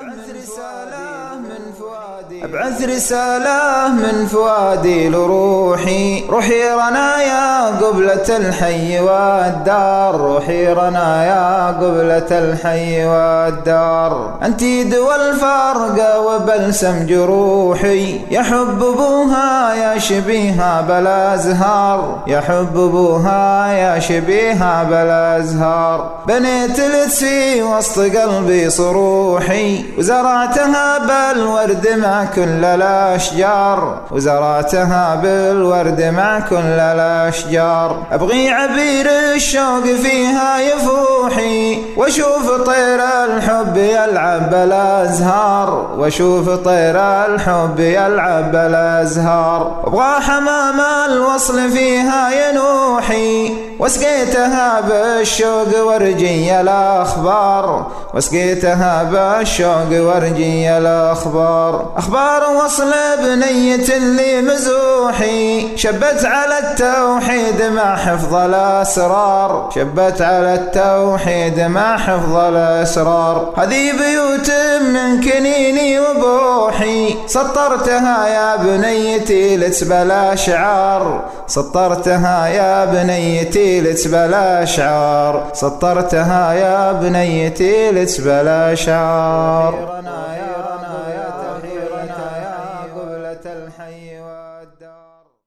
أبعث رسالة من فؤادي. أبعث رسالة من فؤادي لروحي. روحي رنايا قبلة الحي والدار. روحي رنايا قبلة الحي والدار. أنت دوا الفرق وبلسم جروحي. يحب أبوها يا شبيها بلا ازهار يحب أبوها يا شبيها بلا ازهار بنيت لتسي وسط قلبي صروحي. وزرعتها بالورد مع كل الأشجار وزرعتها بالورد مع كل الأشجار أبغي عبير الشوق فيها يفوحي وأشوف طير الحب يلعب بالأزهار. وأشوف طير الحب يلعب بالأزهار. أبغى حمام الوصل فيها ينوحي وسقيتها بالشوق ورجي الأخبار. وسقيتها بالشوق ورجي الأخبار. أخبار وصل بنية اللي مزوحي شبت على التوحيد مع حفظ الأسرار. شبت على التوحيد مع حفظ الأسرار. هذه بيوت من كنيني وبوحي. سطرتها يا بنيتي لتبلا شعار. سطرتها يا بنيتي لتبلا شعار. سطرتها يا بنيتي لتبلا شعار. يا قبلة الحي والدار.